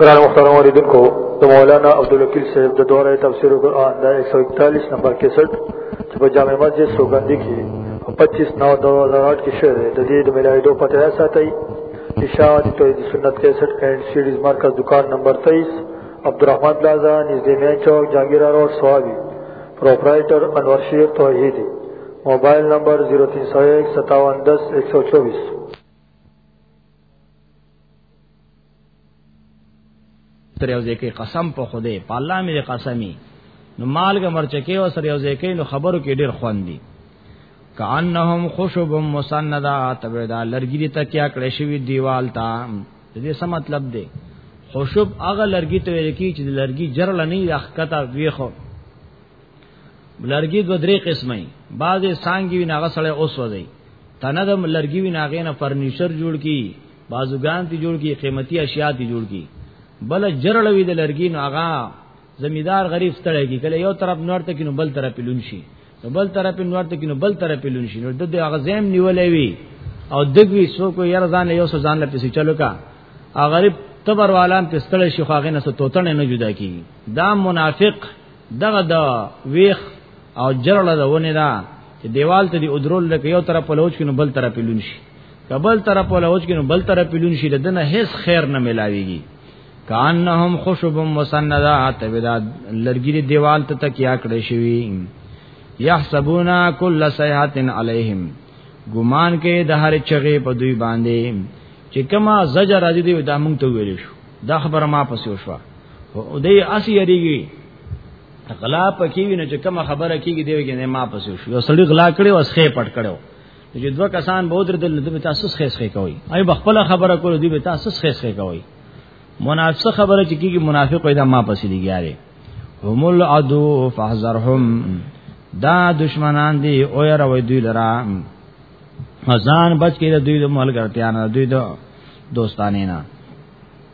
قرآن مختار عمری دن کو تو مولانا عبدالوکیل صاحب دا دورہ تفسیر قرآن دا 141 نمبر کے سٹ چپا جامع مسجد سوگندی کی 25 نو 2008 کی شعر ہے جدید ملائی دو پتہ ایسا تئی اشاعت توحید سنت کے سٹ اینڈ سیڈیز مرکز دکان نمبر 23 عبدالرحمن پلازا نزدی مین چوک جانگیرہ روڈ سوابی پروپرائیٹر انور شیر توحیدی موبایل نمبر 03015710124 تر یو ځکه قسم په خوده په الله مې قسمی نو مالګه مرچکه او سر یو ځکه نو خبرو کې ډیر خوان دي کانهم خشب مسندا تبدا لرګی دي تکیا کړې شوی دیوال تا دې څه مطلب دی خشب هغه لرګی ته ویل کی چې لرګی جرل نه یخ کته ویخو لرګي دو درې قسمه بعضې سانګي وي ناغه سړی اوس وځي تنه د لرګي وي ناغې نه فرنیچر جوړ کی بازوګان تی جوړ کی قیمتي اشیاء تی جوړ کی بل جرړوي د لرګي نو هغه زمیدار غریب ستړی کی کله یو طرف نور ته کینو بل طرف لون شي نو بل طرف نور ته کینو بل طرف لون شي نو د هغه زم نیولې وي او دګوي سو کو ير ځان یو سو ځان لپاره پسی چلو کا غریب تبر والان پستړی شي خو هغه نه ستوتنه نه جدا کی دا منافق دغه د ویخ او جرړه د ونه دا چې دیوال ته دی ادرول لکه یو طرف په لوچ کې نو بل طرف لون شي کبل طرف په لوچ کې نو بل طرف لون شي دنه هیڅ خیر نه ملاويږي کانهم خشب مسندا تبدا لرګي دیوال ته تکیا کړی شوی یحسبونا کل صیحات علیہم ګمان کې د هر چغه په دوی باندې چې کما زجر راځي دی دا مونږ ته ویل شو دا خبره ما پسې وشوه او دې اسی یریږي غلا پکې ویني چې کوم خبره کیږي دی وګینه ما پسې شو یو سړی غلا کړي او اسخه پټ کړو چې دوه کسان به درته د تاسو خې خې کوي ای بخپل خبره کول دی به تاسو خې خې کوي منافق خبره چې کیږي منافق پیدا ما پسې دی ګیاره هم العدو فاحذرهم دا دشمنان دی او یې روي دوی لرا ځان بچ کړي دوی د ملګرتیا نه دوی د دوستانه نه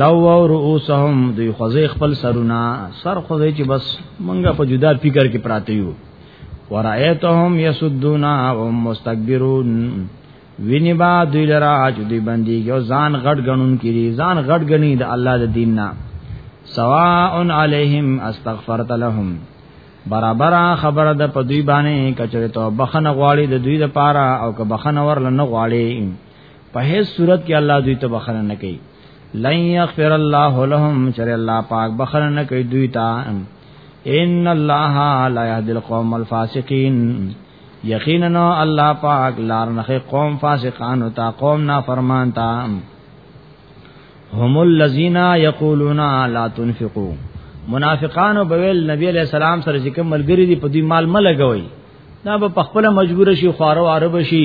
لو او رؤوسهم دوی خوځې خپل سرونه سر خوځې چې بس منګه په جدا فکر کې پراته یو ورایتهم یسدون او مستكبرون ویني با دوی لرا چې دوی باندې یو ځان غټ غنون کړي ځان غټ غني د الله د دین نه سواء علیهم استغفرت لهم برابر خبره د په دوی باندې کچره تو بخنه غواړي د دوی لپاره او که بخنه ورل نه غواړي په هیڅ صورت کې الله دوی ته بخنه نه کوي لن یغفر الله لهم چر الله پاک بخنه نه کوي دوی ته ان الله لا يهدي القوم الفاسقين یقینا الله پاک لار نه قوم فاسقان او تا قوم نافرمان تا هم الذين يقولون لا تنفقوا منافقان بویل نبی علیہ السلام سره چې کوم ملګری دی په دې مال ملګوي دا په خپل مجبور شي خوارو عرب شي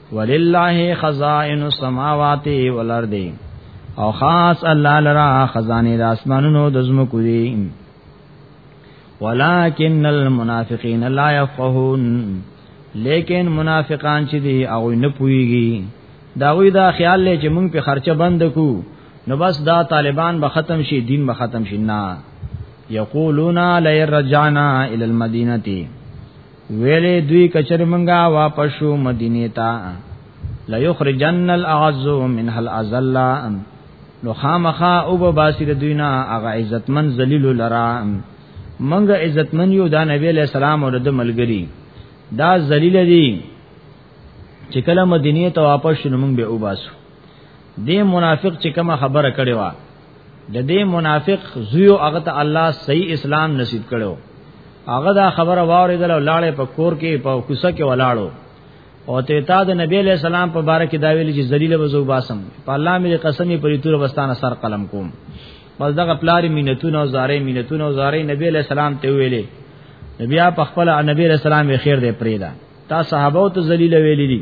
ولله خزائن السماوات والارض او خاص الله لرا خزانه د اسمانونو د زمکو دي ولکن المنافقین لا يفقهون لیکن منافقان چې دي او نه پويږي دا وی دا خیال لې چې مونږ په خرچه بند کو نو بس دا طالبان به ختم شي دین به ختم شي نه یقولون لئن رجعنا الى المدینه ویلې دوی کچر منګه واپس شو مدینه ته لا یخرجن الاعز منها الازل نو خامخا او به باسر دوینا هغه عزتمن ذلیل لرا منګه عزتمن یو دا نبی علیہ السلام او د ملګری دا ذلیل دی چې کله مدینه ته واپس شنو موږ به او باسو دې منافق چې کومه خبره کړې و د دې منافق زویو هغه ته الله صحیح اسلام نصیب کړو هغه دا خبره واوریدل او لاړې په کور کې په کوسه کې ولاړو او ته تا د نبی علیہ السلام په باره کې دا ویل چې ذلیل وزو باسم په الله مې قسم په ریتور وستانه سر قلم کوم پس دغه پلاری مینتونه او زارې مینتونه او زارې نبی علیہ السلام ته ویلې نبی په خپل نبی علیہ السلام خیر دې پریدا تا صحابه ته ذلیل ویلې دي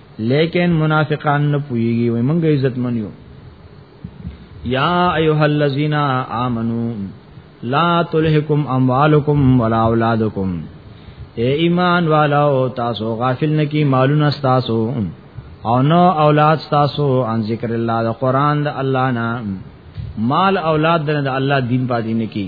لیکن منافقان نه پويږي وي مونږه عزت منیو یا ایها الذین آمنو لا تلهکم اموالکم ولا اولادکم اے ایمان والو تاسو غافل نکی مالونه تاسو او نو اولاد تاسو ان ذکر الله د قران د الله نه مال اولاد د الله دین پاتې نکی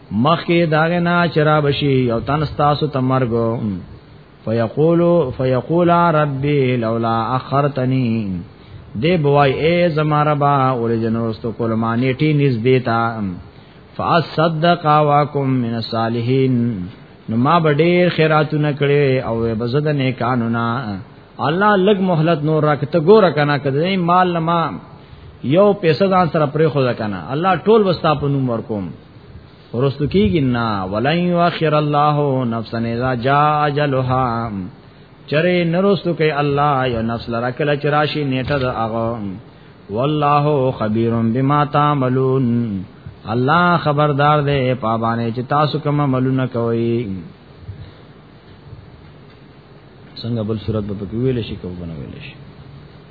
مخکې داغه نه چرا بشي یو تن ستاسو ته مرګ فیقول فیقول ربی لولا اخرتنی دی بوای اے زما ربا ولې جنوستو کول معنی ټی نږدې تا فاصدق واکم من الصالحین نو ما به ډیر خیراتونه کړې او به زد نه قانونا الله لګ مهلت نور راکته ګور کنه کده مال ما یو پیسې ځان سره پرې خو ځکنه الله ټول وستا په نوم ورکوم ورستو کیږي نه ولن یؤخر الله نفسا اذا جاء اجلها چرې نرستو کوي الله یو نفس لره کله چې راشي نیټه د هغه والله خبير بما تعملون الله خبردار دی پابانه چې تاسو کوم عملونه کوي څنګه بل صورت به پکې ویل شي کوم نه ویل شي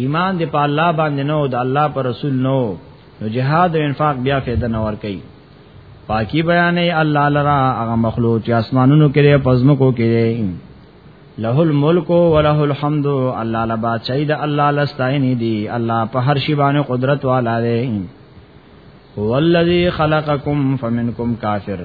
ایمان دی په الله باندې نو د الله پر رسول نو نو جهاد او انفاق بیا فایده نه ور کوي پاکی بیانې الله لرا هغه مخلوق چې اسمانونو کې پزمکو کې له الملک و له الحمد الله لا بادشاہي د الله لستایني دي الله په هر شی باندې قدرت والا دی هو الذی خلقکم فمنکم کافر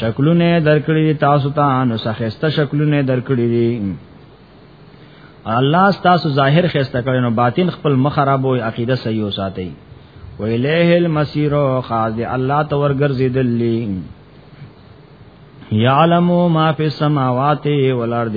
شکلونه درکړي تاسو ته نو سخسته شکلونه درکړي دي الله تاسو ظاهر خسته کړي نو باطن خپل مخربو عقیده صحیح وساتي و الیه المسیر خاص دی الله ته ورګرځیدلی یعلم ما فی السماوات والارض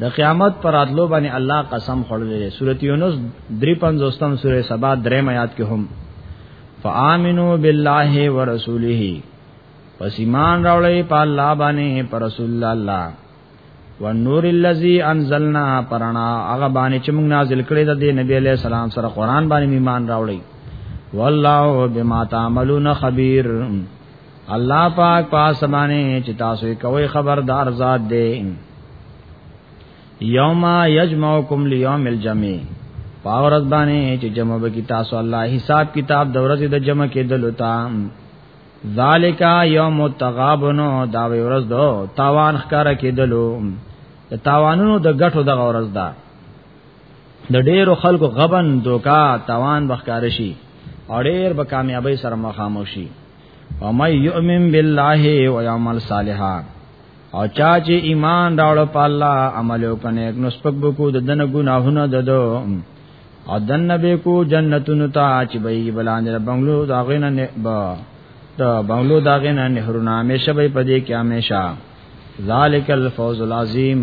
د قیامت پر راتلو باندې الله قسم خورلې سورۃ یونس 350م سورې سبا درې میات کې هم فآمنو بالله ورسوله پس ایمان راولې په الله باندې پر رسول الله ونور الذی انزلنا پرانا هغه باندې چې موږ نازل کړی د نبی علی السلام سره قران باندې ایمان راولې والله بما تعملون خبير الله پاک پاسمانه چې تاسو کوي خبردار ذات دی یوم یجمعکم لیوم الجمع پاورز باندې چې جمع به کی تاسو الله حساب کتاب د ورځې د جمع کېدل تا ذالک یوم التغابن دا ورځ دو تاوان ښکار کېدلو د تاوانونو د غټو د ورځ دا د ډېرو خلکو غبن دوکا تاوان بخکار شي او ډېر به کامیابی سره مخامخ شي ومن یؤمن بالله و یعمل صالحا او چا چې ایمان راوړ په الله عمل وکنه نو سپک بکو د دنه ګناهونه ددو او دنه به کو جنتونو ته چې به یې بلاندې بنگلو دا غینه نه با دا بنگلو دا غینه نهرونه همیشه به پدې کې همیشه ذالک الفوز العظیم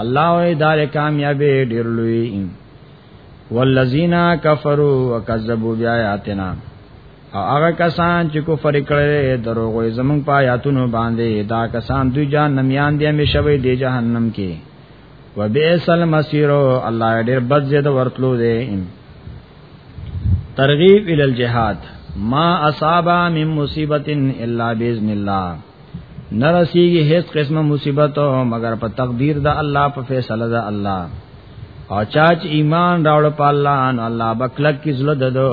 الله وې دار کامیابې ډېر لوی والذین کفروا وکذبوا بیااتنا او هغه کسان چې کفر کړي دروغ یې زمونږ په آیاتونو باندې دا کسان دوی جهنم یان دي همیشه وي د جهنم کې وبئس المصير الله ډېر بد زید ورتلو دی ترغیب ال الجهاد ما اصاب من مصیبت الا باذن الله نرسیږي هیڅ قسمه مصیبت مگر په تقدیر د الله په فیصله د الله او چاچ ایمان راوړ په الله ان الله بکلک کی زړه ددو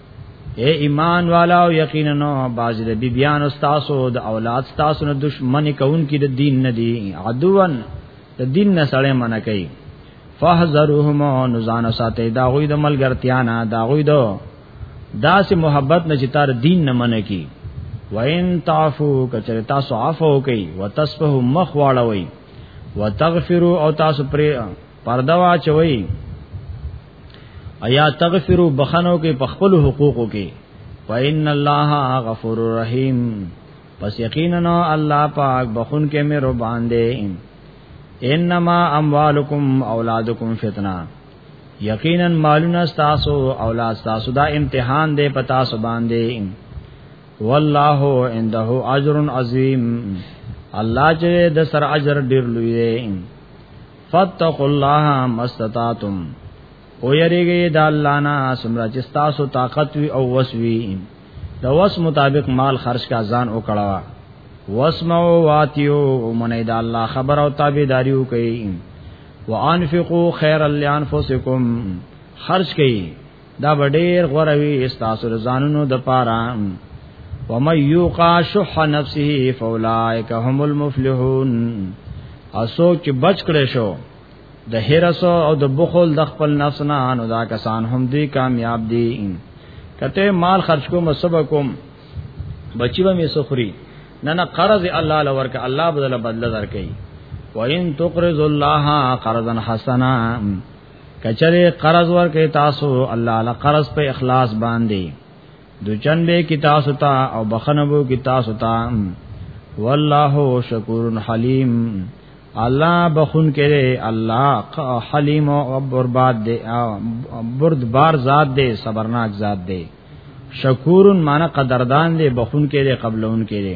اے ایمان والاو یقینا باز د بیبیان استاسو د اولاد استاسو نه دشمن کون کی د دین نه دی عدوان د دین نه سړی منع کوي فاحذروهما نزان ساته دا غوی د ملګرتیا نه دا غوی دو داسې محبت نه چې تار دین نه منع کی وین تعفو کچره تاسو عفو کوي وتصفه مخ واړوي وتغفروا او تاسو پرې پرده واچوي ایا تغفرو بخنو کې په خپل حقوقو کې فإن الله غفور رحیم پس یقینا الله پاک بخون کې مې رو باندې انما اموالکم اولادکم فتنه یقینا مالونه تاسو اولاد تاسو دا امتحان دی پتا سو باندې والله عنده اجر عظیم الله چې د سر اجر ډیر لوی دی فتقوا الله ما استطعتم او یریږي د الله نه سمرا چې تاسو طاقت وی او وسوي د وس مطابق مال خرج کا ځان او کړوا واسمعوا واتیو ومنه د الله خبر او تابعداري وکي وانفقوا خيرا لانفسکم خرج کئ دا ډېر غوړه وي استاسو ځانونو د پاره ومن یوقا شح نفسه فاولائک هم المفلحون اسو چې بچ کړې شو د هرس او د بخل د خپل نفس نه انو دا کسان هم دی کامیاب دي کته مال خرج کوم سبکم بچی به می سخری نه نه قرض الله لور ک الله بدل بدل درکې وان تقرض الله قرضا حسنا کچره قرض ورکې تاسو الله له قرض په اخلاص باندې د چنبه کی تاسو ته او بخنبو کی تاسو ته والله شکور حلیم الله بخون کړي الله حلیم او برباد دی بردبار ذات دی صبرناک ذات دی شکور معنی قدردان دی بخون کړي قبلون کړي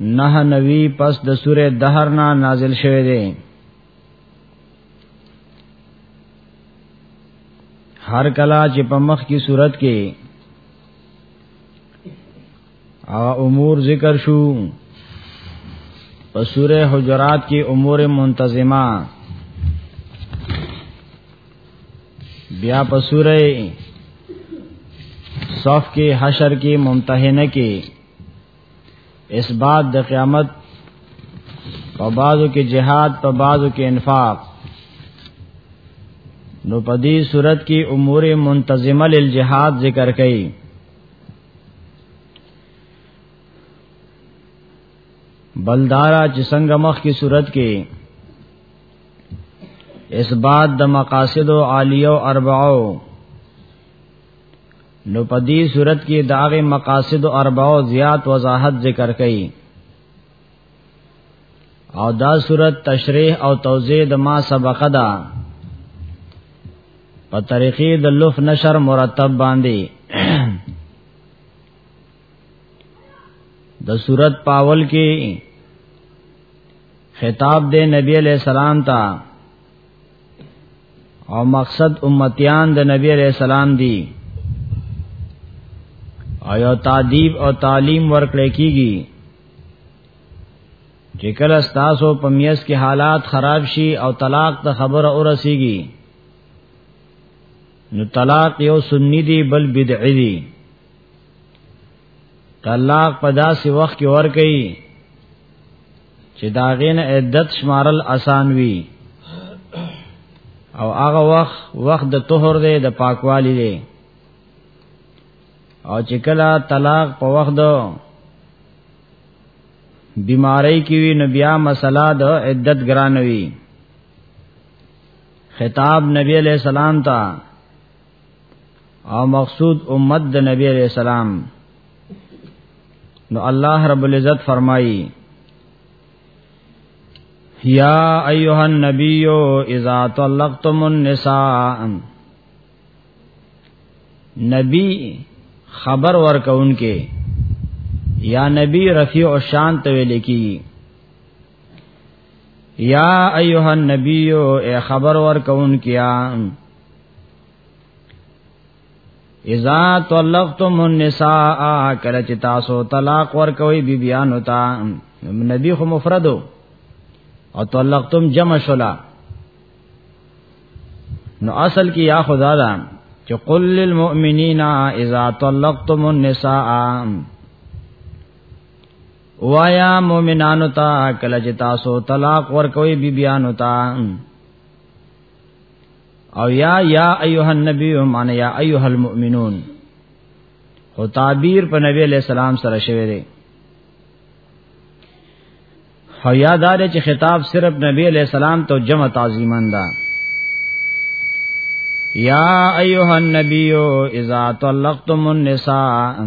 نه نوی پس د سوره دهر نه نازل شوه دی هر کلا چې په مخ کی صورت کې او امور ذکر شو په سوره حجرات کې امور منتظمه بیا په سوره صف کې حشر کې ممتحنه کې اثبات د قیامت په بازو کې جهاد په بازو کې انفاق نو په دې صورت کې امور منتظمه للجهاد ذکر کړي بلدارا چې څنګه مخ کی صورت کې اثبات د مقاصد او عالیه او اربعو نو په دې صورت کې داغه مقاصد او ارباو زیات وضاحت ذکر کړي او دا صورت تشریح او توضیح د ما سبق ده په طریقې د لوف نشر مرتب باندې د صورت پاول کې خطاب دے نبی علیہ السلام ته او مقصد امتیان د نبی علیہ السلام دی او یو تعذیب او تعلیم ورکړی کیږي چې کله تاسو په میس کې حالات خراب شي او طلاق ته خبره ورسیږي نو طلاق یو سنی دی بل بدعی دی طلاق په داسې وخت کې ور کوي چې دا غین عدت شمارل اسان وي او هغه وخت وخت د طهر دی د پاکوالی دی او چې کله طلاق په وخت دو بیماری کی وی نو بیا مسله د عدت ګرانوي خطاب نبی علیہ السلام ته او مقصود امت د نبی علیہ السلام نو الله رب العزت فرمایي یا ایها النبی اذا طلقتم النساء نبی خبر ورکونکې یا نبی رفیع او شان ته ویل کی یا ایها النبی اے خبر ورکون کیا اذا طلقتم النساء کله چې تاسو طلاق ورکوي بی بیان ہوتا نبی خو مفردو او طلقتم جمع شلا نو اصل کې یا خدا دا چې قل للمؤمنین اذا طلقتم النساء وایا مؤمنانو ته کله چې تاسو طلاق ورکوي بی بیان ہوتا او یا یا ایها النبی معنی یا ایها المؤمنون او تعبیر په نبی علیہ السلام سره شوی دی او یادار چې خطاب صرف نبی علیہ السلام ته جمع تعظیمن ده یا ایها النبی اذا طلقتم النساء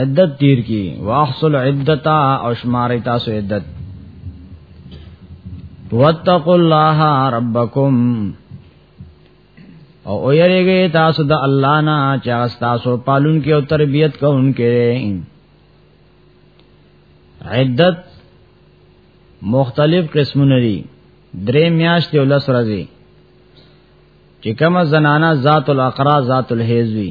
عدت تیر کی واحصل عدتا او شمار تاسو عدت واتقوا الله ربکم او او یریږي تاسو د الله نه چې تاسو پالون کې او تربيت کوون کې عدت مختلف قسمونه دي درې میاشتې او لس ورځې چې کومه زنانه ذات الاقرا ذات الحیض وي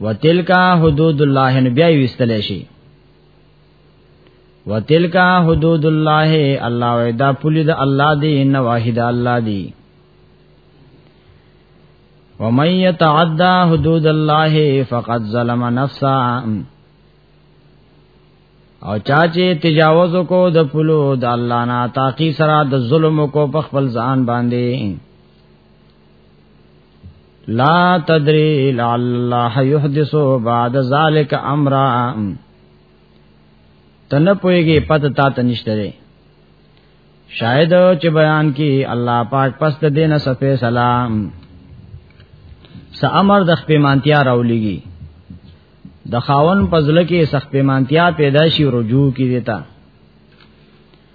وتلکا حدود الله نو بیا وستل شي وتلکا حدود الله الله ودا پولی د الله دی ان واحد الله دی ومن يتعدى حدود الله فقد ظلم نفسه او چا چې تجاوز کو د پلو د الله نه تاقی سره د ظلم کو په خپل ځان باندې لا تدري لعل الله يحدث بعد ذلك امرا تنه پويږي پته تا ته نشته شاید چې بیان کی الله پاک پس د دینه صفه سلام س امر د خپمانتیا راولېږي د خاون پزله کې سخت پیمانتیا پیدا شي رجوع کی دیتا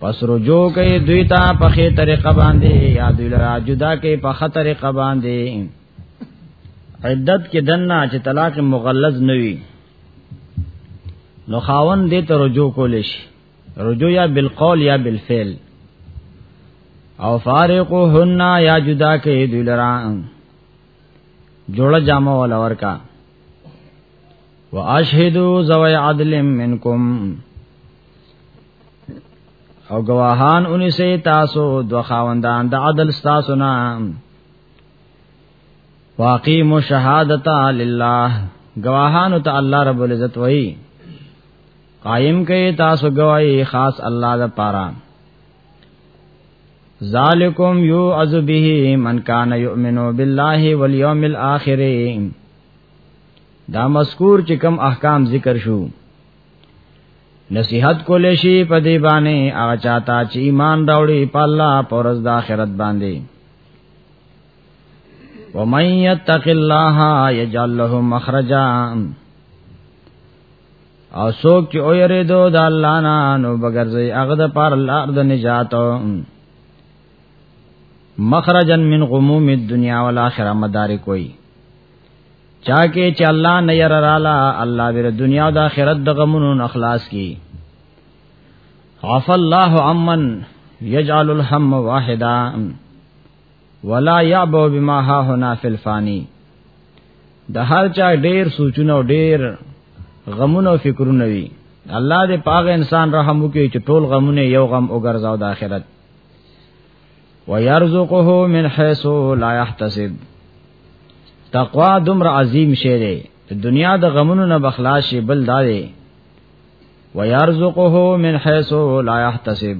پس رجوع کوي دوی ته په خې طریقه باندې یا دوی لرا جدا کوي په خې طریقه باندې عدت کې دنه چې طلاق مغلظ نه وي نو خاون دې ته رجوع کول شي رجوع یا بالقول یا بالفعل او فارقهن یا جدا کوي دوی لرا جوړه جامه ولا ورکا واشهدوا ذوی عدل منکم او گواهان اونې سي تاسو دو خاوندان د عدل تاسو نه واقیم شهادت لله گواهان ته الله رب العزت وای قائم کئ تاسو گواہی خاص الله د پاره ذالکم یو عز به من کان یؤمنو بالله والیوم الاخر دا مذکور چې کم احکام ذکر شو نصیحت کولې شي په دې باندې هغه چاته چې ایمان راوړي په الله پر ورځ د آخرت باندې ومن يتق الله يجعل له مخرجا او څوک چې او یری دو د الله نه نو بغیر زی هغه د پار لار د نجات مخرجا من غموم الدنيا والاخره مدارک وای چا کې چې الله نه ير رالا الله ور دنیا او د آخرت د غمونو نخلاص کی عف الله عمن يجعل الهم واحدا ولا يعبو بما ها هنا في الفاني د هر چا ډیر سوچونه او ډیر غمونه او فکرونه وي الله دې پاغه انسان رحم وکړي چې ټول غمونه یو غم وګرځاو د آخرت ويرزقه من حيث لا يحتسب تقوا دمر عظیم شی دی دنیا د غمونو نه بخلاص شي بل دا دی ويرزقه من حيث لا يحتسب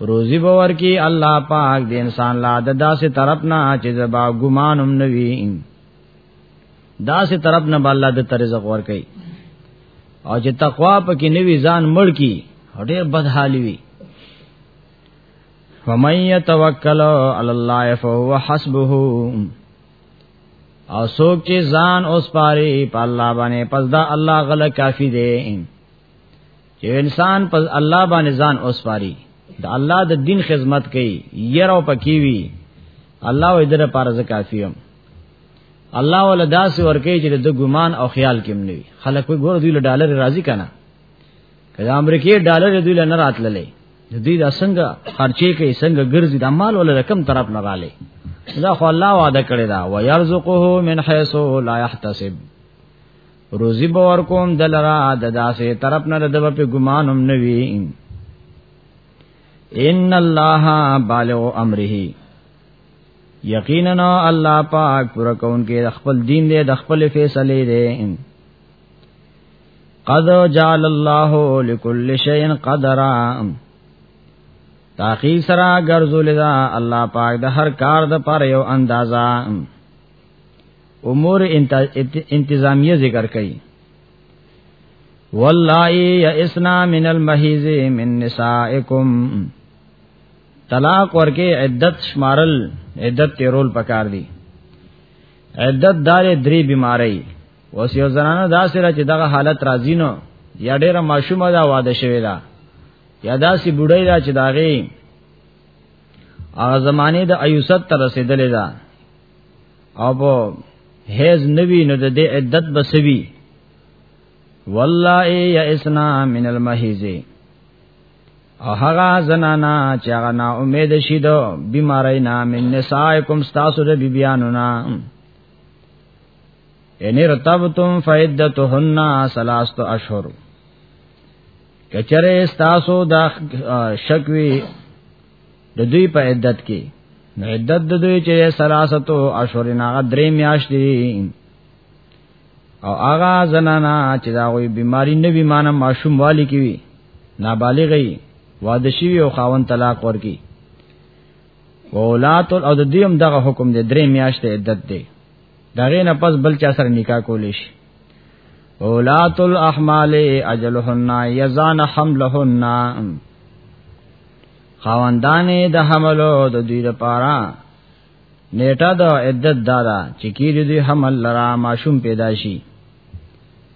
روزی باور کی الله پاک د انسان لا د داسې طرف نه چې زبا ګمان هم نوي داسې طرف نه الله د ترزق ور کوي او چې تقوا پکې نوي ځان مړ کی ډېر بدحالي وي فمن يتوکل علی الله فهو حسبه او څوک چې ځان اوس پاري په الله باندې پس دا الله غل کافی دی چې انسان په الله باندې ځان اوس پاري د الله د دین خدمت کوي یره پکې وی الله و دې لپاره ز کافی هم الله ولدا سي ورکه چې د ګمان او خیال کې منوي خلک وګور دوی له ډالر راضي کنه کله امریکای ډالر دوی لنه راتللې دوی دا څنګه خرچې کوي څنګه ګرځي د مال ول رقم طرف نه رالې دا خو الله وعده کړی دا و يرزقه من حيث لا يحتسب روزي باور کوم دلرا د داسې طرف نه د په ګمانم نوي ان الله بالغ امره یقینا الله پاک پر کون کې خپل دین دې د خپل فیصله دې قد جعل الله لكل شيء قدرا تاخیر سرا ګرځول دا الله پاک د هر کار د پر یو اندازا امور انتظامیه ذکر کړي والله یئسنا من المحیز من نسائکم طلاق ورکه عدت شمارل عدت تیرول پکار دی عدت دار درې بیماری اوس یو زنانه دا سره چې دغه حالت راځي نو یا ډیره ماشومه دا واده شوی دا یا داسې بډای دا چې داغه هغه زمانه د ایوست تر رسیدلې دا او په هیز نوی نو د دې عدت بسوي والله یا اسنا من المحیز او هغه زنانا چې هغه نا امید شي دو بیماری نا من نسائکم استاسو د بیبیانو نا ان ارتبتم فعدتهن ثلاثه اشهر کچره استاسو دا شکوي د دوی په عدت کې نو عدت د دوی چې سلاستو اشور نه درې میاشت دي او هغه زنانا چې دا وي بیماری نه وي مانه ماشوم والی کی وي نابالغ وي واده شي او خاون طلاق ورکی اولات او د دې هم دغه حکم دی درې میاشتې عدت دی دا غي نه پس بل چا سره نکاح کولې شي اولات الاحمال اجلهن یزان حملهن خواندان د حملو د دوی لپاره نیټه د عدت دارا چې کیږي دوی حمل لرا ماشوم پیدا شي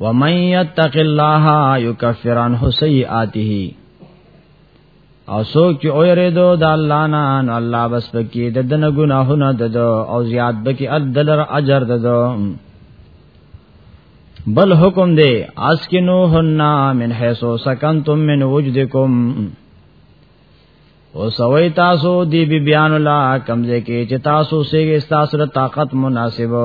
ومن يتق الله يكفر عنه سيئاته او څوک چې اورې دو د الله نه نو الله بس پکې د دنه ګناهونه ددو او زیات بکې ادلر اجر ددو بل حکم دی اسکنو حنا من حیثو سکنتم من وجدکم او سوی تاسو دی بی بیان لا کمزه کې چې تاسو سیګه تاسو طاقت مناسبه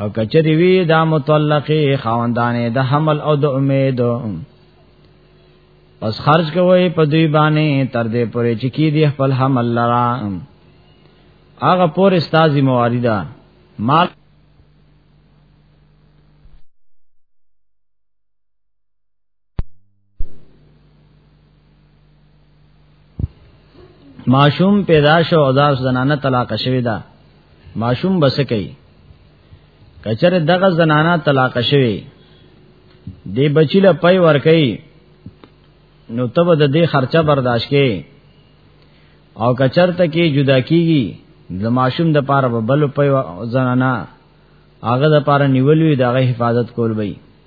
او کچری وی دا متعلقه خواندانه د حمل او د امید پس خرج کوي په دوی باندې تر دې پورې چې کی دی خپل حمل لرا هغه پور استاذي موارده مال ماشوم پیدا شو او دا زنانه طلاق شوی دا ماشوم بس کوي کچره دغه زنانه طلاق شوی دی بچی له پي ور کوي نو تب د دې خرچه برداشت کې او کچرته کې جدا کیږي د ماشوم د پاره بل په زنانا هغه د پاره نیولوي دغه حفاظت کول وي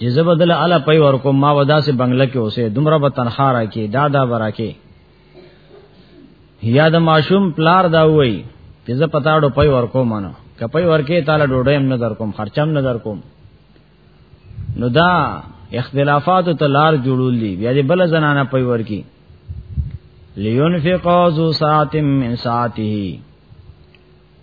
چې زبدل اعلی پي ورکو ما ودا سه بنگله کې اوسه دومره به تنخوا راکې دادا براکې یا د ماشوم پلار دا وای چې زه پتاړو پي ورکو مانو کپي ورکې تعالی ډوډۍ هم نه در کوم خرچم نه در کوم نو دا اختلافات ته لار جوړول دي بیا دې بل زنانه پي ورکی لینفقوا ذو ساعت من ساعته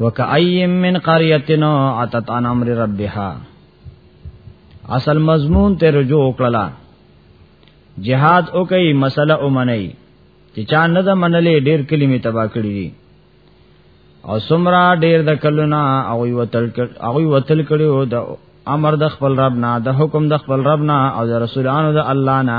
وکایم من قريهتنا اتت عن امر ربها اصل مضمون ته رجوع کړلا جهاد او کوي مسله او منئی چې چا نه د منلې ډېر کلمې تبا کړې دي او سمرا ډېر د کلونه او وتل او وتل کړي او د امر د خپل رب نه د حکم د خپل رب نه او د رسولانو د الله نه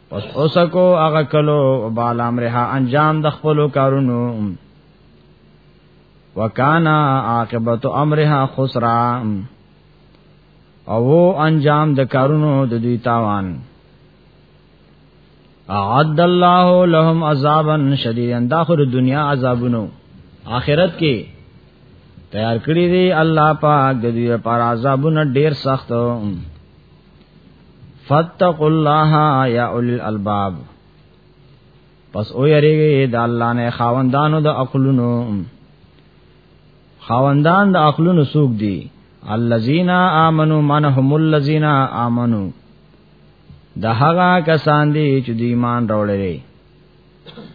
پس اوسکو هغه کلو بالا امرها انجام د خپل کارونو وکانا عاقبت امرها خسرا او انجام د کارونو د دوی تاوان اعد الله لهم عذابا شدیدا داخر دنیا عذابونو آخرت کې تیار کړی دی الله پاک د دوی پر عذابونو ډیر سخت فاتقوا الله یا اولی الالباب پس او یریږي د الله نه خاوندانو د عقلونو خاوندان د عقلونو سوق دي الذين امنوا من هم الذين امنوا د هغه کسان دي چې د ایمان راوړل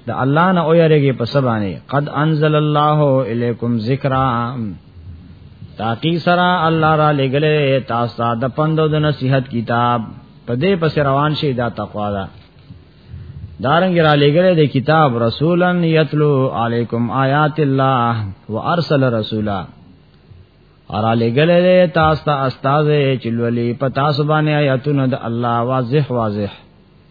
د الله نه اوریږي په سبانه قد انزل الله الیکم ذکرا تاقی سرا الله را لګلې تاسو د پندو د نصیحت کتاب په دې پس روان شي دا تقوا ده دارنګ را لګلې د کتاب رسولن یتلو علیکم آیات الله وارسل رسولا ارا لګلې تاسو ته استاد چې لولي په تاسو باندې آیاتونه د الله واضح واضح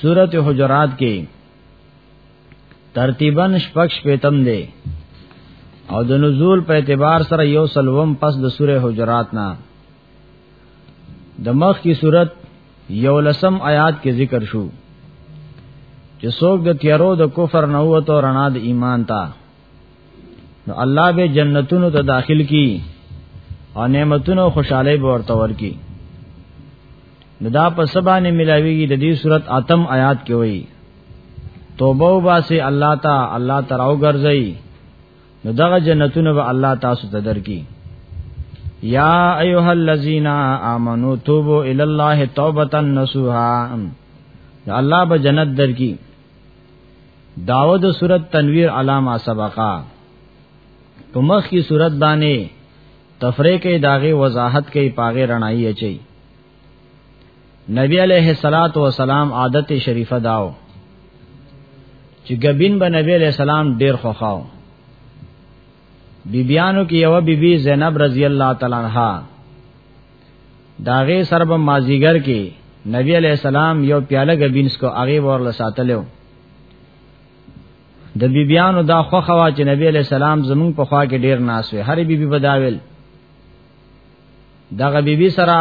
سورته حجرات کې ترتیبا شپږ پیتم دی او د نزول په اعتبار سره یو سلوم پس د سوره حجرات نه د مخ کی صورت یو لسم آیات کې ذکر شو چې څوک د تیارو د کفر نه وته رڼا د ایمان ته نو الله به جنتونو ته داخل کی او نعمتونو خوشاله به ورته ورکی نو دا په سبانه ملاویږي د دې صورت اتم آیات کې وایي توبه وباسي الله تا الله تراو ګرځي نو دغه جنتونه به الله تاسو ته درکې یا ایها الذین آمنو توبو الی الله توبه نصوحا الله به جنت درکې داود صورت تنویر علامه سبقا په مخ کی صورت باندې تفریق داغه وضاحت کوي پاغه رڼایي اچي نبی علیہ الصلات والسلام عادت شریفه داو چې غبین به نبی علیہ السلام ډیر خوخاو بیبیانو کې یو بیبي زینب رضی الله تعالی عنها داغه سرب مازیګر کې نبی علی السلام یو پیاله غبینس کو هغه ورل ساتلو د بیبیانو دا خو خوا چې نبی علی السلام زمون په خوا کې ډیر ناس وي هر بیبي بداول دغه بیبي سره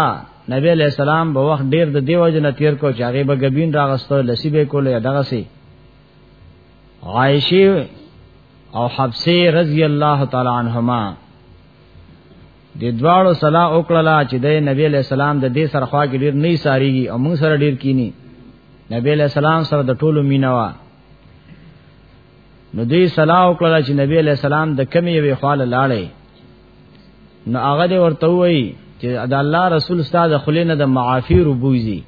نبی علیہ السلام به وخت ډیر د دیو جن تیر کو چاغه به غبین راغستو لسی به کول یا دغه سی عائشه او حفصه رضی الله تعالی عنهما د دواړو صلاح وکړه چې د نبی له سلام د دې سره خوا کې ډیر نه ساریږي او موږ سره ډیر کینی نبی له سلام سره د ټولو مینوا نو دې صلاح وکړه چې نبی له سلام د کمی یوې خواله لاړې نو هغه دې ورته وایي چې د الله رسول استاد خلینو د معافی ربوزی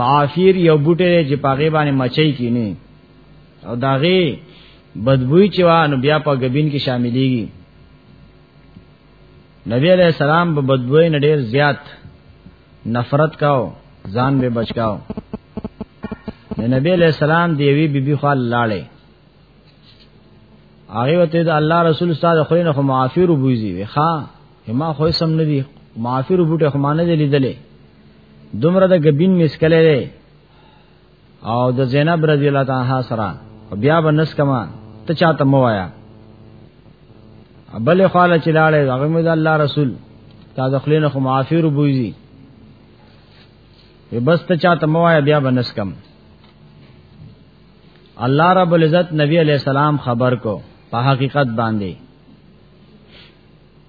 معافیر یو بوټی دی چې پاغه باندې مچي کینی او داغه بدبوئی چې وانه بیا په غبین کې شاملېږي نبی علیہ السلام په بدبوئی نه ډیر زیات نفرت کاو ځان به بچکاو نبی علیہ السلام دی وی بی بی خال لاړې هغه وته د الله رسول استاد خو نه معافی رو بوزي وی ها ما خو سم نه دی معافی رو بوټه خو ما نه دی لیدلې دومره د غبین مسکله دی او د زینب رضی الله تعالی سره بیا به نس کما ته چاته مو وایا بل خاله چې لاړې هغه مې د الله رسول تا د خلینو خو معافیر بوزي وی بس ته چاته مو وایا بیا به نس کم الله رب العزت نبی علیہ السلام خبر کو په حقیقت باندې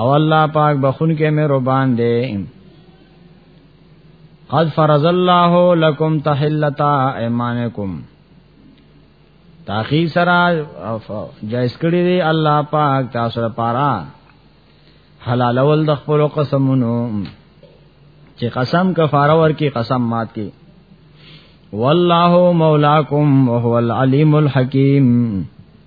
او الله پاک بخون کې مې ربان دې قد فرض الله لكم تحلتا ايمانكم تاخی سرا جائز کړی دی الله پاک تاسو لپاره حلال ول د خپل قسمونو چې قسم کفاره ورکی قسم مات کی والله مولاکم وهو العلیم الحکیم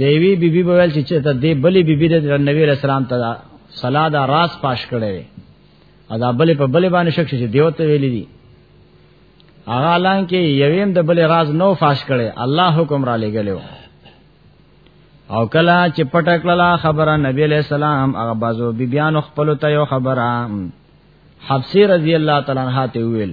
دیوی بیبي بی بویل چې ته دې بلې بیبي د نبی علیہ السلام ته صلا دا راز پاش کړي ادا بلې په بلې باندې شک شي دیو ته ویلې دي هغه لان کې یویم د بلې راز نو فاش کړي الله حکم را لګلو او کلا چې پټکړه خبره نبی علیہ السلام هغه بازو بیبيانو خپل ته یو خبره حفصه رضی الله تعالی عنها ته ویل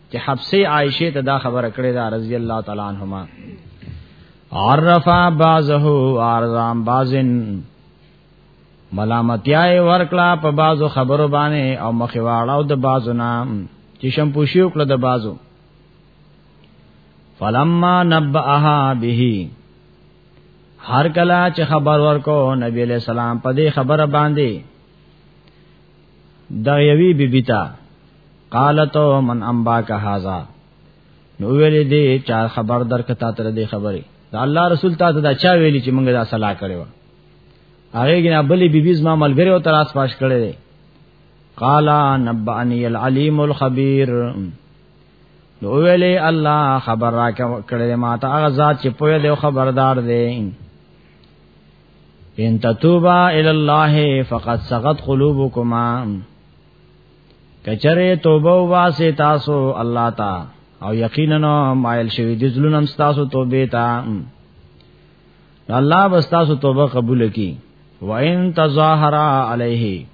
چې حبسه عائشه ته دا خبره کړې ده رضی الله تعالی عنهما عرفا بعضه ارزام بعضن ملامتیای ورکلا په بعضو خبرو باندې او مخواړاو د بعضو نام چې شم پوښي وکړه د بعضو فلما نبأها به هر کلا چې خبر ورکو نبی علیہ السلام په دې خبره باندې دا یوی بی بی تا قالت من انباک هاذا نو ویل دې چا خبر درک تا تر دې خبره دا الله رسول تا ته دا چا ویلی چې موږ دا صلاح کړو هغه ګنا بلې بی بی زما ملګری او تراس پاش کړي قالا نبانی العلیم الخبیر نو ویلې الله خبر را کړې ما ته هغه ذات چې پوهه دی خبردار دی ان تتوبا ال الله فقد سغت قلوبكما کچره توبه واسه تاسو الله تا او یقینا مایل شوی د ظلم تاسو توبه تا الله بس تاسو توبه قبول کی و ان تظاهر علیه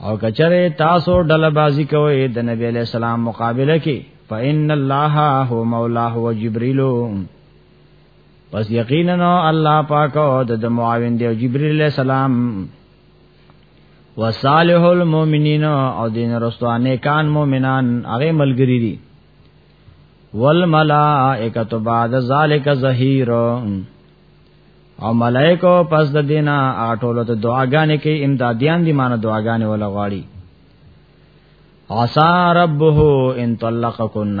او کچره تاسو ډله بازی کوي د نبی علی السلام مقابله کی فان الله هو مولاه و جبريل پس یقینا الله پاک او د معاون دی جبرئیل علیہ السلام وصالح المؤمنین او دین رستوانه کان مؤمنان هغه ملګری دي والملائکۃ بعد ذالک ظهیر او ملائکه پس د دینه اټولو ته دعاګانې کوي امدادیان دي مان دعاګانې ولا غواړي عسى ربه ان طلقكن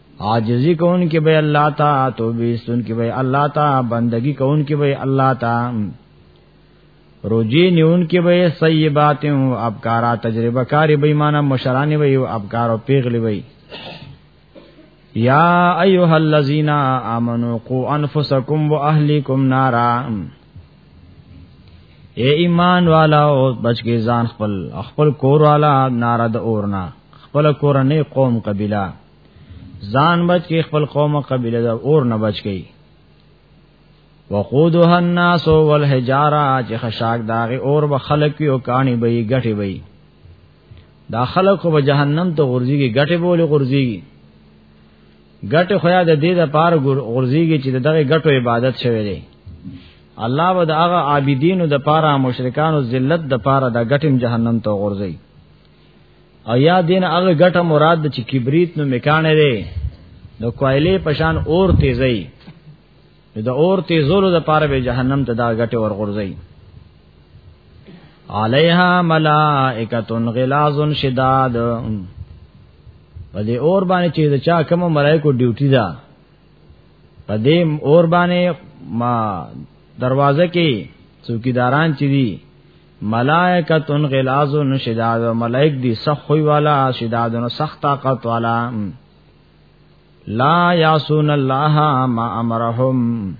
عاجزی کون کې به الله تا توبه سن کې به الله تا بندگی کون کې به الله تا روجی نیون کې به سیبات او ابکارا تجربه کاری به ایمان مشرانی به او ابکار او پیغلی به یا ایها الذین آمنو قو انفسکم واهلیکم نارا اے ایمان والا او بچ کې ځان خپل خپل کور والا نارد اورنا خپل کورنۍ قوم قبیله ځان بچ کې خپل قوم او قبيله د اور نه بچ کې وقودها الناس والحجاره چې خشاک داغه اور به خلق کې او کانی به یې غټي وي دا خلق خو به جهنم ته غورځيږي غټي بوله غورځيږي غټه خیا د دې د پار غورځيږي چې دغه غټو عبادت شوی دی الله به د هغه عابدینو د پاره مشرکانو ذلت د پاره د غټم جهنم ته غورځي او یا دین هغه ګټه مراد د چې کبریت نو میکانه دی د کوایلې پشان اور تیزی د اور تیزولو د پاره به جهنم ته دا ګټه ورغورځي علیها ملائکۃ غلاظ شداد په دې اور باندې چې د چا کوم ملائکو ډیوټي ده په دې اور باندې ما دروازه کې څوکیداران چې دي ملائکتن غلاظ شداد ملائک دی سخت خوی والا شداد نو سخت طاقت والا لا یاسون الله ما امرهم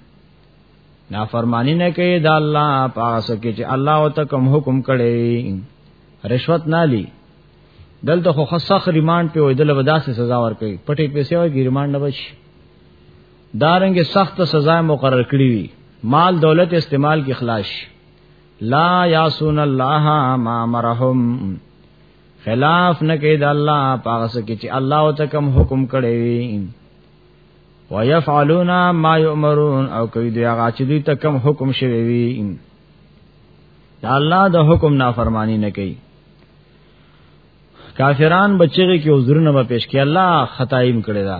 نا فرمانی نه کوي دا الله پاس کې چې الله او ته کوم حکم کړي رشوت نه لی دلته خو خصخ ریماند په وې دل وداسې سزا ور کوي پټي پیسې وای ګریماند نه بچي دارنګ سخت سزا مقرر کړی وي مال دولت استعمال کی خلاص لا یاسون الله ما مرهم خلاف نه کوي د الله پاغه سکه چې الله او تکم حکم کړی وي ويفعلون ما يؤمرون او کوي دی هغه چې دوی تکم حکم شوی وي دا الله د حکم نافرمانی نه کوي کافران بچی کې عذرونه به پیش کوي الله خدایم کړی دا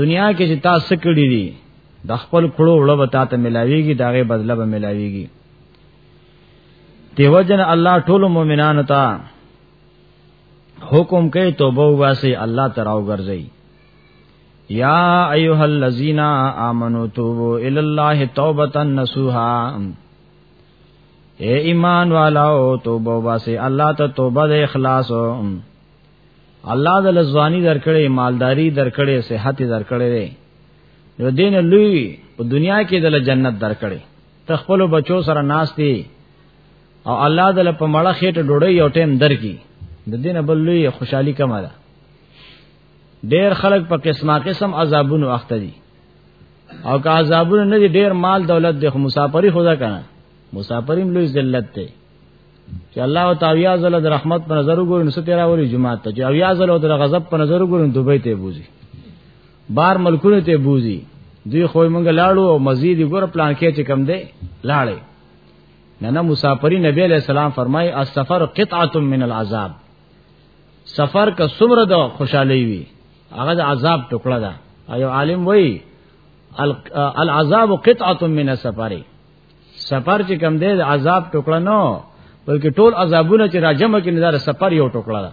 دنیا کې چې تاسو کړی دي د خپل کړو وړو به تاسو ملاويږي داغه بدله به ملاويږي دیو جن الله ټول مؤمنانو ته حکم کوي توبه واسي الله تراو ګرځي یا ایها الذین آمنو توبو الی الله توبه نصوحا اے ایمان والاو توبه واسي الله ته توبه د اخلاص الله د لزوانی درکړې مالداری درکړې صحت درکړې نو دین لوی په دنیا کې د جنت درکړې تخپل بچو سره ناشتي او الله دل په مړه خېټه ډوړې یو ټیم درکې د دین بل لوی خوشحالي کمه ده ډېر خلک په قسمه قسم عذابونو اخته دي او که عذابونه نه دي ډېر مال دولت د مسافری خدا کنه مسافریم لوی ذلت ته چې الله او تعالی عزل د رحمت په نظر وګوري نو ستیرا وری جمعه ته چې اویا عزل او د غضب په نظر وګوري نو دوبه ته بوزي بار ملکونه ته بوزي دوی خو موږ لاړو او مزید ګور پلان کې چې کم دی لاړې نه نه مسافری نبی علیہ السلام فرمای السفر قطعه من العذاب سفر کا سمره د خوشحالي وي هغه د عذاب ټوکړه ده ایو عالم وای العذاب قطعه من السفر سفر چې کم دی عذاب ټوکړه نه بلکې ټول عذابونه چې راجم کې نظر سفر یو ټوکړه ده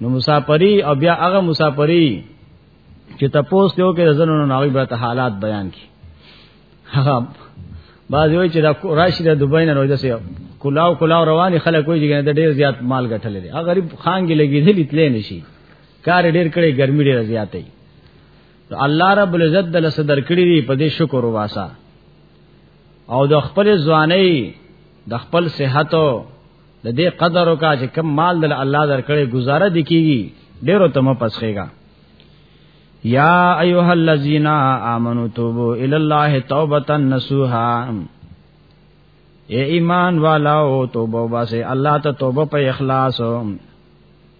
نو مسافری او بیا هغه مسافری چې تاسو ته یو کې زنه نو نوې به حالات بیان کی هغه بعض وی چې دا راشي د دوبای نه روزه سي کلاو کلاو رواني خلک وی چې دا ډیر زیات مال ګټل دي هغه غریب خانګي لګیدلی تلې نشي کار ډیر کړي ګرمي ډیر زیاتې الله رب العزت د لس درکړي دی په دې شکر واسا او د خپل ځواني د خپل صحت او د دې قدر او کا چې کم مال د الله درکړي گزاره دکېږي ډېرو تم پسخېږي یا ایها الذین آمنو توبو الی الله توبه نصوحا اے ایمان والاو توبه واسه الله ته توبه په اخلاص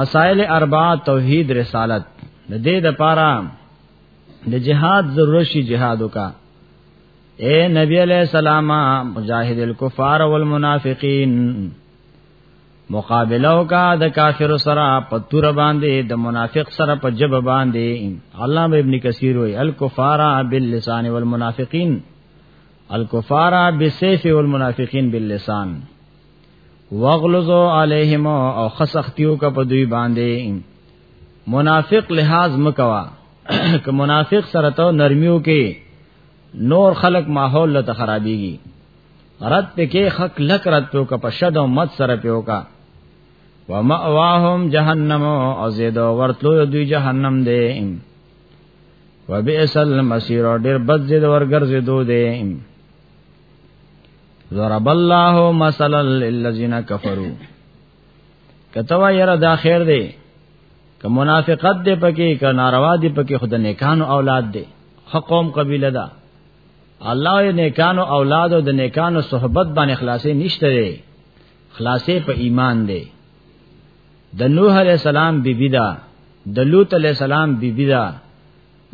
مسائل اربعه توحید رسالت د دې د پاره د جهاد ضرور شي جهاد وکا اے نبی علیہ السلام مجاهد الکفار والمنافقین مقابله وکا د کافر سره په تور باندې د منافق سره په جب باندې علامه ابن کثیر وی الکفار باللسان والمنافقین الکفار بالسیف والمنافقین باللسان واغلظو علیهم او خسختیو کا په دوی باندې منافق لحاظ مکوا که منافق سره ته نرمیو کې نور خلق ماحول له خرابېږي رد پکې حق لک رد په کا په شد او مت سره پیو کا و مأواهم جهنم او زیدو ورتلو دوی جهنم دی و بئس المصير ډېر بد زید ورګرځې دوی دی ضرب الله مثلا للذین کفروا کتوا یرا دا خیر دی که منافقت دی پکې که ناروا دی پکې خود نیکانو اولاد دی حقوم قبیله ده الله یې نیکانو اولاد او د نیکانو صحبت باندې خلاصې نشته دی خلاصې په ایمان دی د نوح علی السلام بیبی دا د لوط علی السلام بیبی دا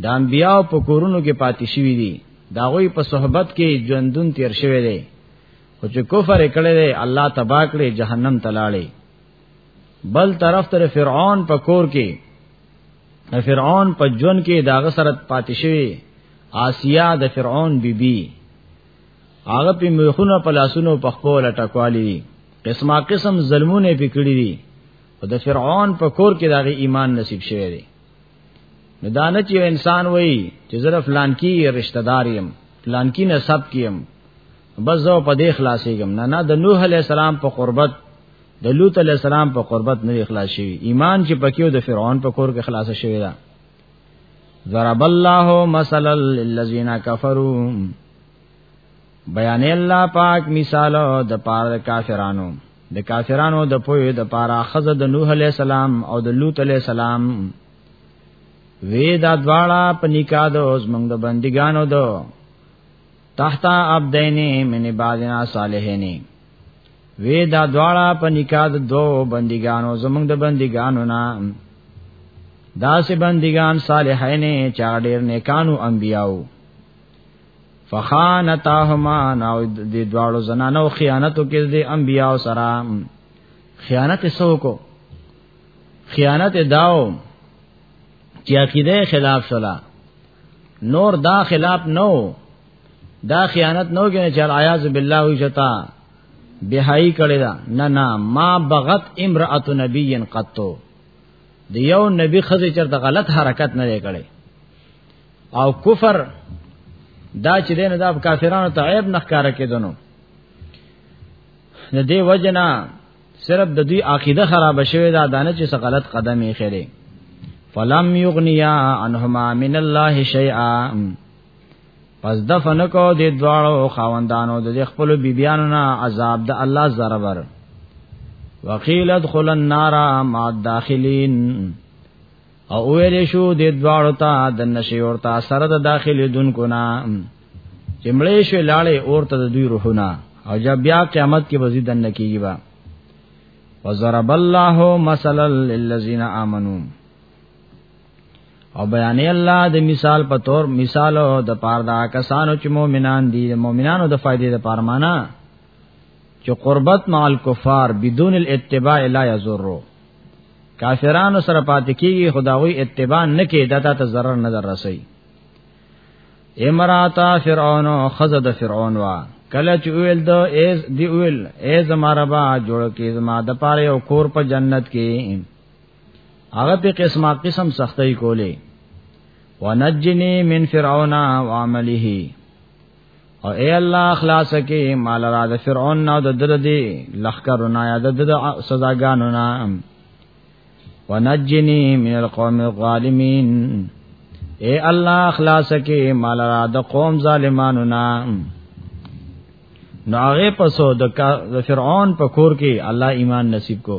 د انبیاو په کورونو کې پاتې شوی دي دا غوی په صحبت کې ژوندون تیر شوی دی خو چې کفر کړي دی الله تبا کړي جهنم تلاړي بل طرف تر فرعون په کور کې فرعون په ژوند کې داغه سره پاتې شوی آسیا د فرعون بیبي بی هغه په مخونو په لاسونو په خپل ټکوالي دي قسمه قسم ظلمونه پکړي دي او د فرعون په کور کې دغه ایمان نصیب شوی دی نو دانه چې انسان وای چې زره فلان کی رشتہ دار يم فلان کی نسب کیم بس زه په دې خلاصېږم نه نه د نوح علی السلام په قربت د لوط علی السلام په قربت نه اخلاص شي ایمان چې پکې د فرعون په کور کې خلاص شوی دا ضرب الله مثلا للذین کفروا بیان الله پاک مثال د پاره کافرانو د کافرانو د پوی د پاره خزه د نوح علی السلام او د لوط علی السلام وی دا دواړه په نکاح د اوس موږ د بندګانو دو تحت عبدین من بعضنا صالحین وی دا دواړه په نکاح د دو بندګانو زموږ د بندګانو نه دا سه بندګان صالحین چا ډیر نیکانو انبیاو فخانتاهما نو د دواړو زنانو خیانتو کې د انبیاو سره خیانت سوکو خیانت داو چې عقیده خلاف شلا نور دا خلاف نو دا خیانت نو کې چې العیاذ بالله وشتا بهای کړي دا نه نه ما بغت امراه نبی قطو د یو نبی خزه چرته غلط حرکت نه کړي او کفر دا چې دین دا کافرانو ته عیب نه ښکارا کېدنو د دې وجنا صرف د دوی عقیده خراب شوه دا دانه چې څه غلط قدم یې خېره فلم یغنیا عنهما من الله شیئا پس دفن کو د دواړو خاوندانو د خپل بیبیانو نه عذاب د الله زربر وقیل ادخل النار مع الداخلین او ویل شو د دواړو ته د نشي ورته سره د داخلي دونکو نه چمړې شو لاړې اورته د دوی روحونه او جب بیا قیامت کې وزي دن کیږي با وضرب الله مثلا للذین آمنوا او بیان الله د مثال په تور مثال د پاره دا کسانو چې مؤمنان دي د مؤمنانو د فائدې د پاره معنا چې قربت مع الكفار بدون الاتباع لا يضر کافرانو سره پاتې کیږي خداوی اتباع نه کوي دته ته ضرر نه در رسي امراتا فرعون او خزد فرعون وا کله چې ویل دو ایز دی ویل ای زما ربا جوړ کې زما د پاره یو کور په جنت کې هغه په قسمه قسم سختۍ کولې ونجنی من فرعون وعمله او اے الله خلاص کې مال را د فرعون نو د دل دی لخرونه یا د د سزاګانو نه ونجنی من القوم الظالمین اے الله خلاص کې مال را د قوم ظالمانو نه نو هغه پسو د فرعون په کور کې الله ایمان نصیب کو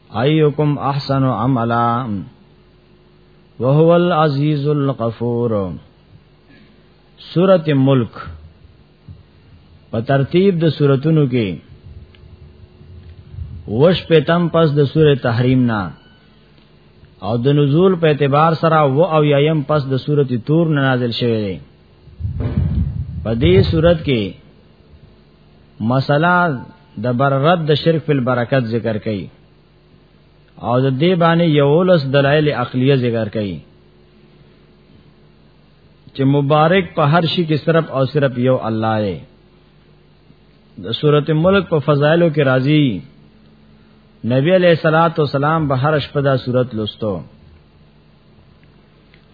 ایوکم احسن عملا وهو العزیز الغفور سورۃ ملک په ترتیب د سوراتونو کې وش په تم پس د سورې تحریم نه او د نزول په اعتبار سره و او یایم پس د سورۃ تور نه نازل شوه دی په دې سورۃ کې مسله د بر رد د شرک په برکت ذکر کړي او د دې باندې یولس دلایل عقلیه ذکر کړي چې مبارک په هر شي کې صرف او صرف یو الله دی د سورته ملک په فضایلو کې راځي نبی علیہ الصلات والسلام به هر شپه دا صورت لوستو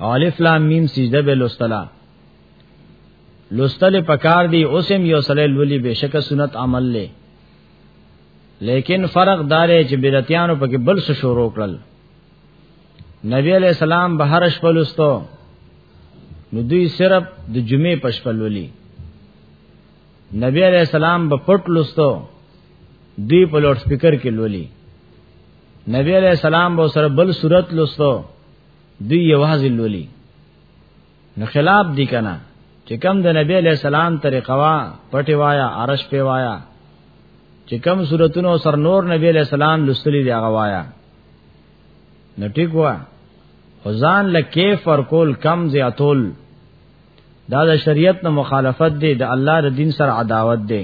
الف لام میم سجده به لوستلا لستل پکار دی اوسم یو سړی لولي بشک سنت عمل لې لیکن فرق دارې چې بدعتانو پکې بل څه شروع کړل نبی علیہ السلام بهر شپه لستو نو دوی صرف د جمعې په شپه لولي نبی علیہ السلام په پټ لستو دی په لوډ سپیکر کې لولي نبی علیہ السلام به سره بل صورت لستو دی یوازې لولي نو خلاف دی کنه چې کم د نبی علی السلام طریقه وا پټي وایا عرش په وایا چې کم صورتونو سر نور نبی علی السلام لستلی دی هغه وایا نو ټیک وا خزان لکه فر کول کم زیاتول دا د شریعت نه مخالفت دی د الله د دین سره عداوت دی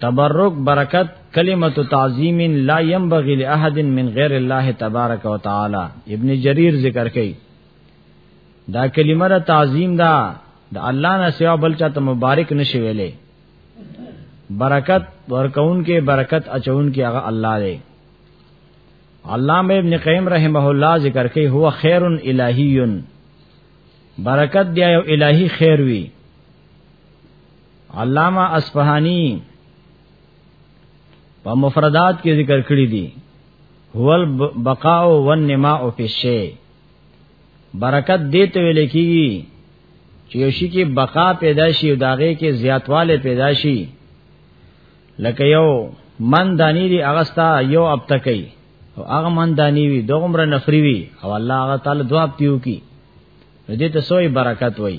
تبرک برکت کلمت تعظیم لا ينبغي لاحد من غیر الله تبارک وتعالى ابن جریر ذکر کړي دا کلمه د تعظیم دا د الله نه سوا بل چاته مبارک نشي ویلې برکت ورکون کې برکت اچون کې هغه الله دی علامه ابن قیم رحمه الله ذکر کوي هو خیر الہی برکت دی یو الہی خیر وی علامہ اصفهانی په مفردات کې ذکر کړی دي هو البقاء والنماء فی الشی برکت دې ته ویل کیږي چې یو شي کې بقا پیدا شي او داغه کې زیاتواله پیدا شي لکه یو من دانی دی اغستا یو اب تکي او هغه من دانی وی دومره نفری وی او الله هغه تعالی دعا پیو کی دې ته سوې برکت وای